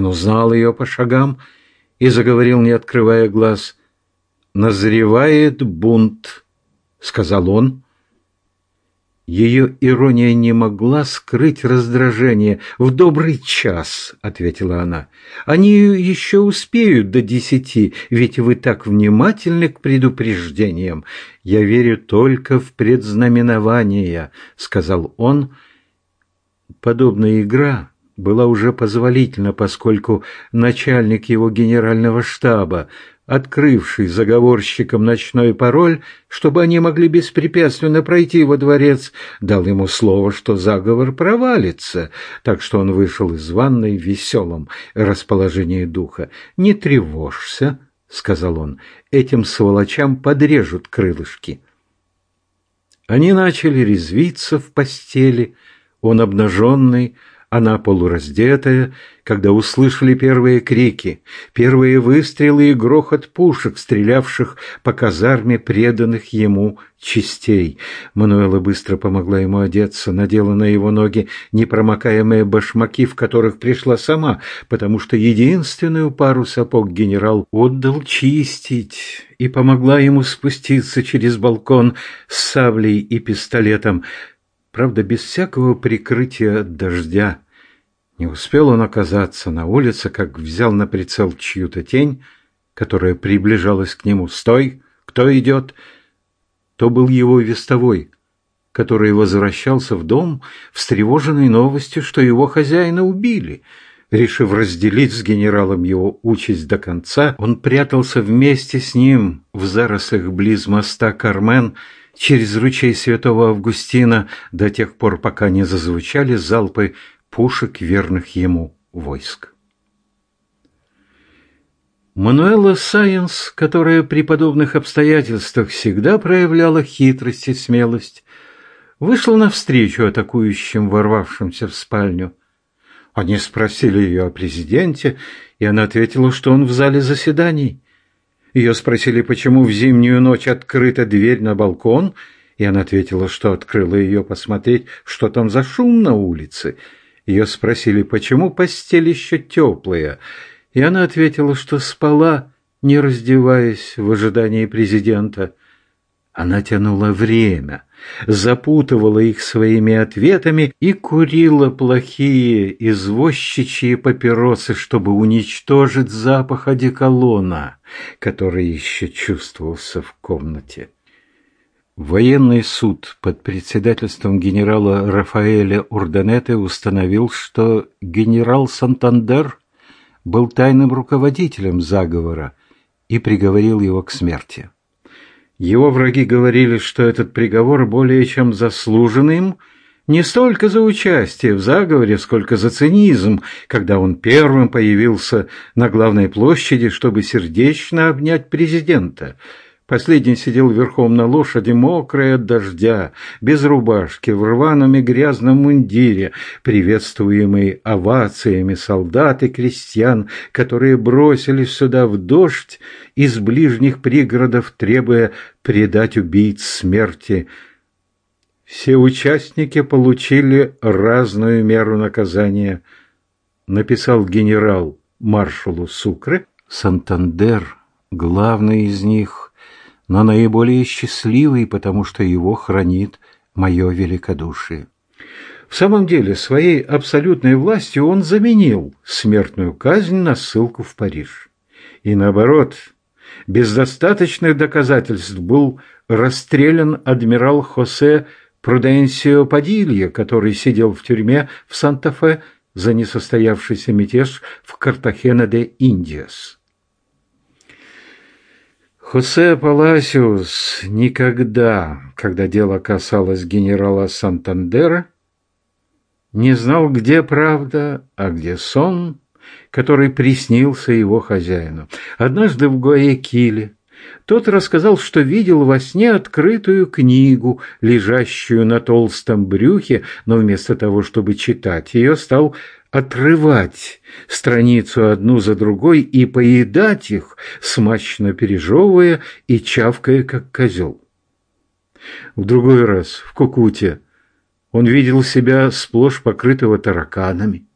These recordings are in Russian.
Он узнал ее по шагам и заговорил, не открывая глаз. «Назревает бунт», — сказал он, ее ирония не могла скрыть раздражение. «В добрый час», — ответила она. «Они еще успеют до десяти, ведь вы так внимательны к предупреждениям. Я верю только в предзнаменования», — сказал он. Подобная игра была уже позволительна, поскольку начальник его генерального штаба открывший заговорщикам ночной пароль, чтобы они могли беспрепятственно пройти во дворец, дал ему слово, что заговор провалится, так что он вышел из ванной в веселом расположении духа. «Не тревожься», — сказал он, — «этим сволочам подрежут крылышки». Они начали резвиться в постели, он обнаженный, она полураздетая, когда услышали первые крики, первые выстрелы и грохот пушек, стрелявших по казарме преданных ему частей. Мануэла быстро помогла ему одеться, надела на его ноги непромокаемые башмаки, в которых пришла сама, потому что единственную пару сапог генерал отдал чистить, и помогла ему спуститься через балкон с саблей и пистолетом правда, без всякого прикрытия от дождя. Не успел он оказаться на улице, как взял на прицел чью-то тень, которая приближалась к нему. «Стой! Кто идет?» То был его вестовой, который возвращался в дом, встревоженный новостью, что его хозяина убили. Решив разделить с генералом его участь до конца, он прятался вместе с ним в зарослях близ моста Кармен, через ручей святого Августина до тех пор, пока не зазвучали залпы пушек верных ему войск. Мануэла Сайенс, которая при подобных обстоятельствах всегда проявляла хитрость и смелость, вышла навстречу атакующим, ворвавшимся в спальню. Они спросили ее о президенте, и она ответила, что он в зале заседаний. Ее спросили, почему в зимнюю ночь открыта дверь на балкон, и она ответила, что открыла ее посмотреть, что там за шум на улице. Ее спросили, почему постель еще теплая, и она ответила, что спала, не раздеваясь в ожидании президента. Она тянула время, запутывала их своими ответами и курила плохие извозчичьи папиросы, чтобы уничтожить запах одеколона, который еще чувствовался в комнате. Военный суд под председательством генерала Рафаэля Урданете установил, что генерал Сантандер был тайным руководителем заговора и приговорил его к смерти. Его враги говорили, что этот приговор более чем заслужен им не столько за участие в заговоре, сколько за цинизм, когда он первым появился на главной площади, чтобы сердечно обнять президента – Последний сидел верхом на лошади, мокрый от дождя, без рубашки, в рваном и грязном мундире, приветствуемый овациями солдат и крестьян, которые бросились сюда в дождь из ближних пригородов, требуя предать убийц смерти. Все участники получили разную меру наказания, написал генерал маршалу Сукре. Сантандер, главный из них, но наиболее счастливый, потому что его хранит мое великодушие. В самом деле, своей абсолютной властью он заменил смертную казнь на ссылку в Париж. И наоборот, без достаточных доказательств был расстрелян адмирал Хосе Пруденсио Падилья, который сидел в тюрьме в Санта-Фе за несостоявшийся мятеж в Картахена де Индиас. Хосе Паласиус никогда, когда дело касалось генерала Сантандера, не знал, где правда, а где сон, который приснился его хозяину. Однажды в Гуаякиле тот рассказал, что видел во сне открытую книгу, лежащую на толстом брюхе, но вместо того, чтобы читать ее, стал отрывать страницу одну за другой и поедать их, смачно пережевывая и чавкая, как козел. В другой раз, в Кукуте, он видел себя сплошь покрытого тараканами.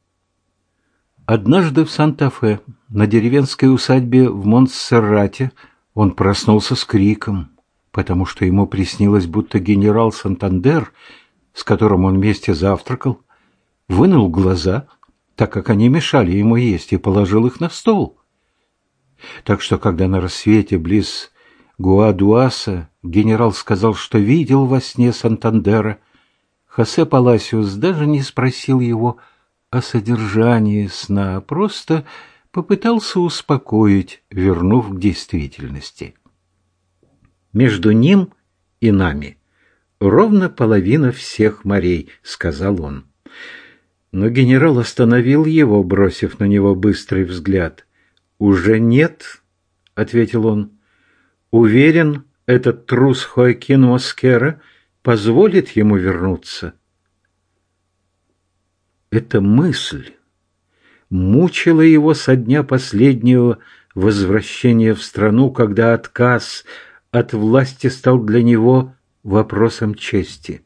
Однажды в Санта-Фе, на деревенской усадьбе в Монтсеррате, он проснулся с криком, потому что ему приснилось, будто генерал Сантандер, с которым он вместе завтракал, вынул глаза, так как они мешали ему есть, и положил их на стол. Так что, когда на рассвете близ Гуадуаса генерал сказал, что видел во сне Сантандера, Хосе Паласиус даже не спросил его о содержании сна, а просто попытался успокоить, вернув к действительности. «Между ним и нами ровно половина всех морей», — сказал он. Но генерал остановил его, бросив на него быстрый взгляд. «Уже нет», — ответил он. «Уверен, этот трус Хоакин Москера позволит ему вернуться». Эта мысль мучила его со дня последнего возвращения в страну, когда отказ от власти стал для него вопросом чести.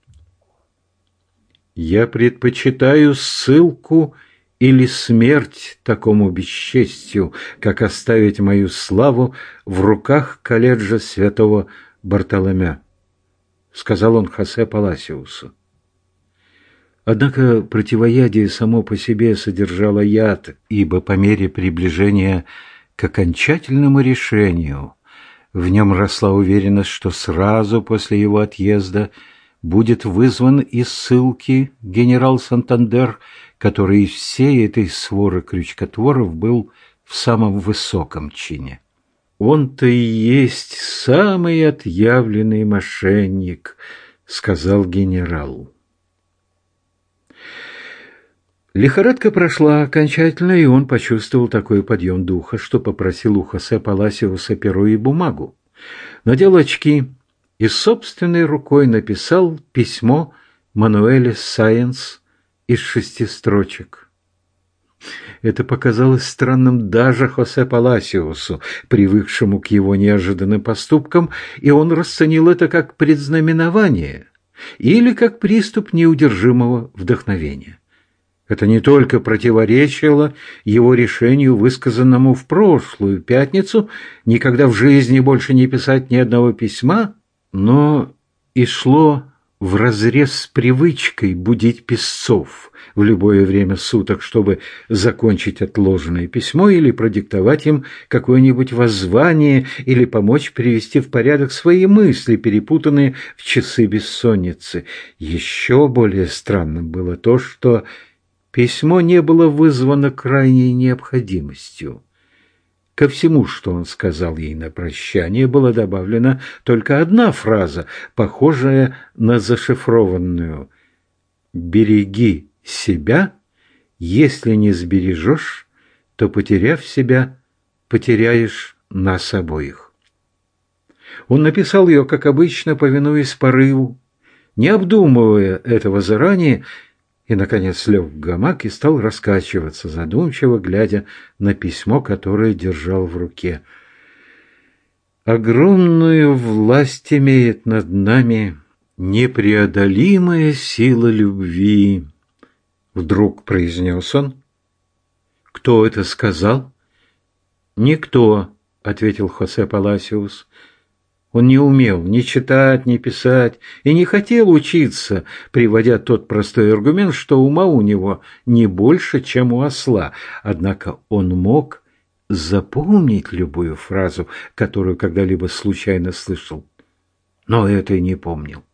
Я предпочитаю ссылку или смерть такому бесчестью, как оставить мою славу в руках колледжа святого Бартоломя, сказал он Хосе Паласиусу. Однако противоядие само по себе содержало яд, ибо по мере приближения к окончательному решению в нем росла уверенность, что сразу после его отъезда – будет вызван из ссылки генерал Сантандер, который из всей этой своры крючкотворов был в самом высоком чине. «Он-то и есть самый отъявленный мошенник», — сказал генерал. Лихорадка прошла окончательно, и он почувствовал такой подъем духа, что попросил у Хосе Паласиуса перо и бумагу. Надел очки и собственной рукой написал письмо Мануэле Сайенс из шести строчек. Это показалось странным даже Хосе Паласиусу, привыкшему к его неожиданным поступкам, и он расценил это как предзнаменование или как приступ неудержимого вдохновения. Это не только противоречило его решению, высказанному в прошлую пятницу, никогда в жизни больше не писать ни одного письма, но и шло вразрез с привычкой будить песцов в любое время суток, чтобы закончить отложенное письмо или продиктовать им какое-нибудь воззвание или помочь привести в порядок свои мысли, перепутанные в часы бессонницы. Еще более странным было то, что письмо не было вызвано крайней необходимостью. Ко всему, что он сказал ей на прощание, была добавлена только одна фраза, похожая на зашифрованную «Береги себя, если не сбережешь, то, потеряв себя, потеряешь нас обоих». Он написал ее, как обычно, повинуясь порыву, не обдумывая этого заранее и, наконец, лег в гамак и стал раскачиваться, задумчиво глядя на письмо, которое держал в руке. «Огромную власть имеет над нами непреодолимая сила любви», — вдруг произнес он. «Кто это сказал?» «Никто», — ответил Хосе Паласиус. Он не умел ни читать, ни писать и не хотел учиться, приводя тот простой аргумент, что ума у него не больше, чем у осла. Однако он мог запомнить любую фразу, которую когда-либо случайно слышал, но это и не помнил.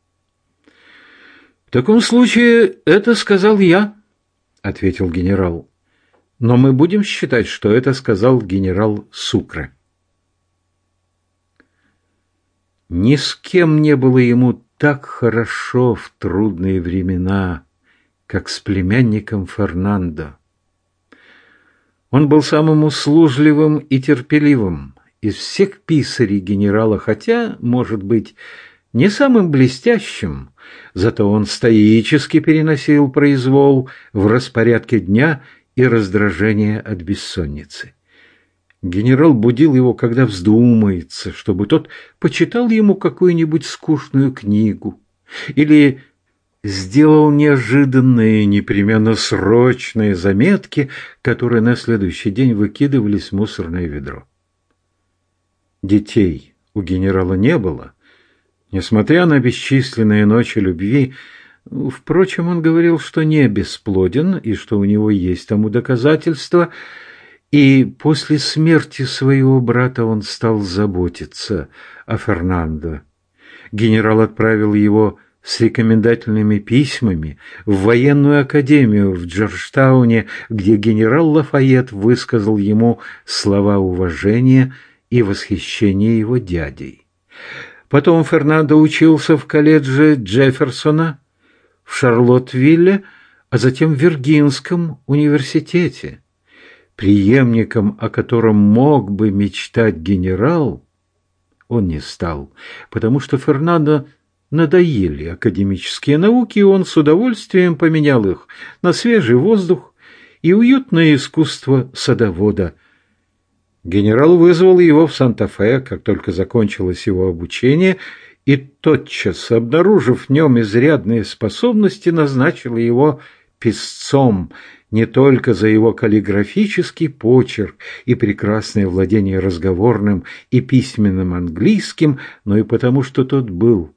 «В таком случае это сказал я», — ответил генерал. «Но мы будем считать, что это сказал генерал Сукре». Ни с кем не было ему так хорошо в трудные времена, как с племянником Фернандо. Он был самым услужливым и терпеливым из всех писарей генерала, хотя, может быть, не самым блестящим, зато он стоически переносил произвол в распорядке дня и раздражение от бессонницы. Генерал будил его, когда вздумается, чтобы тот почитал ему какую-нибудь скучную книгу или сделал неожиданные, непременно срочные заметки, которые на следующий день выкидывались в мусорное ведро. Детей у генерала не было. Несмотря на бесчисленные ночи любви, впрочем, он говорил, что не бесплоден и что у него есть тому доказательства, и после смерти своего брата он стал заботиться о Фернандо. Генерал отправил его с рекомендательными письмами в военную академию в Джорджтауне, где генерал Лафайет высказал ему слова уважения и восхищения его дядей. Потом Фернандо учился в колледже Джефферсона в Шарлоттвилле, а затем в Виргинском университете. Преемником, о котором мог бы мечтать генерал, он не стал, потому что Фернандо надоели академические науки, и он с удовольствием поменял их на свежий воздух и уютное искусство садовода. Генерал вызвал его в Санта-Фе, как только закончилось его обучение, и тотчас, обнаружив в нем изрядные способности, назначил его писцом не только за его каллиграфический почерк и прекрасное владение разговорным и письменным английским, но и потому, что тот был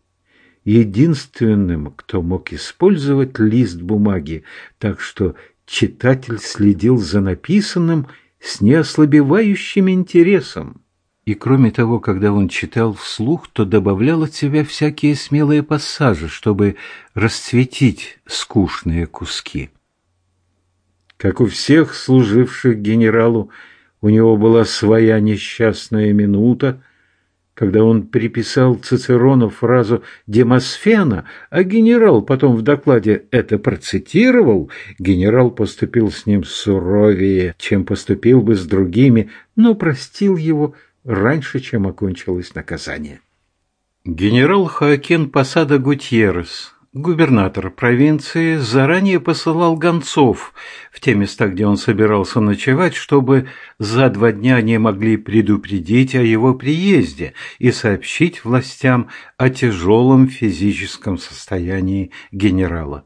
единственным, кто мог использовать лист бумаги, так что читатель следил за написанным с неослабевающим интересом. И кроме того, когда он читал вслух, то добавлял от себя всякие смелые пассажи, чтобы расцветить скучные куски. Как у всех служивших генералу, у него была своя несчастная минута, когда он приписал Цицерону фразу «Демосфена», а генерал потом в докладе это процитировал, генерал поступил с ним суровее, чем поступил бы с другими, но простил его раньше, чем окончилось наказание. Генерал Хоакин Посада Гутьеррес Губернатор провинции заранее посылал гонцов в те места, где он собирался ночевать, чтобы за два дня они могли предупредить о его приезде и сообщить властям о тяжелом физическом состоянии генерала.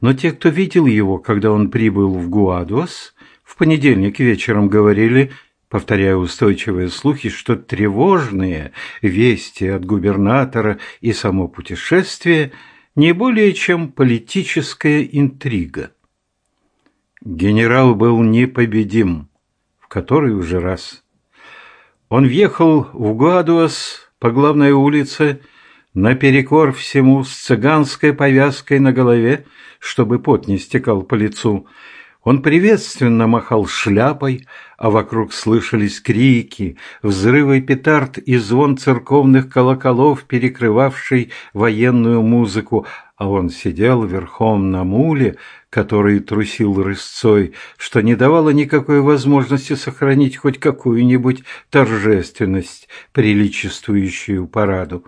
Но те, кто видел его, когда он прибыл в Гуадуас, в понедельник вечером говорили – повторяя устойчивые слухи, что тревожные вести от губернатора и само путешествие не более чем политическая интрига. Генерал был непобедим, в который уже раз. Он въехал в Гуадуас по главной улице наперекор всему с цыганской повязкой на голове, чтобы пот не стекал по лицу, он приветственно махал шляпой, а вокруг слышались крики, взрывы петард и звон церковных колоколов, перекрывавший военную музыку, а он сидел верхом на муле, который трусил рысцой, что не давало никакой возможности сохранить хоть какую-нибудь торжественность, приличествующую параду.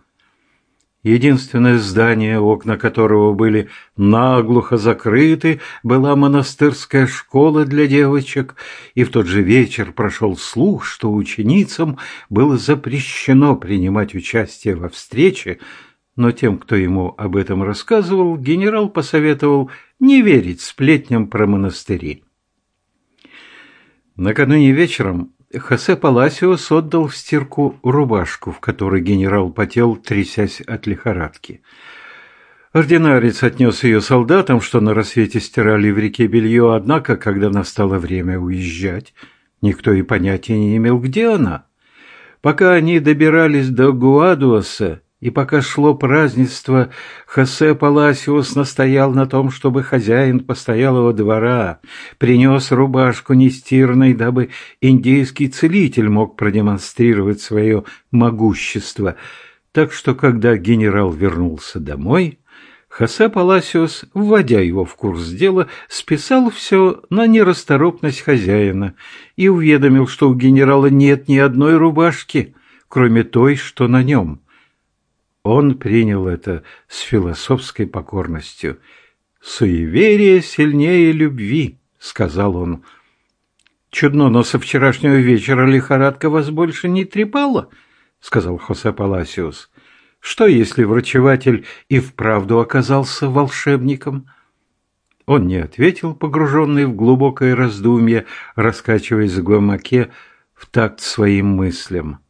Единственное здание, окна которого были наглухо закрыты, была монастырская школа для девочек, и в тот же вечер прошел слух, что ученицам было запрещено принимать участие во встрече, но тем, кто ему об этом рассказывал, генерал посоветовал не верить сплетням про монастыри. Накануне вечером Хосе Паласиос отдал в стирку рубашку, в которой генерал потел, трясясь от лихорадки. Ординарец отнес ее солдатам, что на рассвете стирали в реке белье, однако, когда настало время уезжать, никто и понятия не имел, где она. Пока они добирались до Гуадуаса, и пока шло празднество, Хосе Паласиус настоял на том, чтобы хозяин постоялого двора принес рубашку нестирной, дабы индейский целитель мог продемонстрировать свое могущество. Так что, когда генерал вернулся домой, Хосе Паласиус, вводя его в курс дела, списал все на нерасторопность хозяина и уведомил, что у генерала нет ни одной рубашки, кроме той, что на нем – он принял это с философской покорностью. «Суеверие сильнее любви», — сказал он. «Чудно, но со вчерашнего вечера лихорадка вас больше не трепала», — сказал Хосе Паласиус. Что, если врачеватель и вправду оказался волшебником? Он не ответил, погруженный в глубокое раздумье, раскачиваясь в гамаке в такт своим мыслям.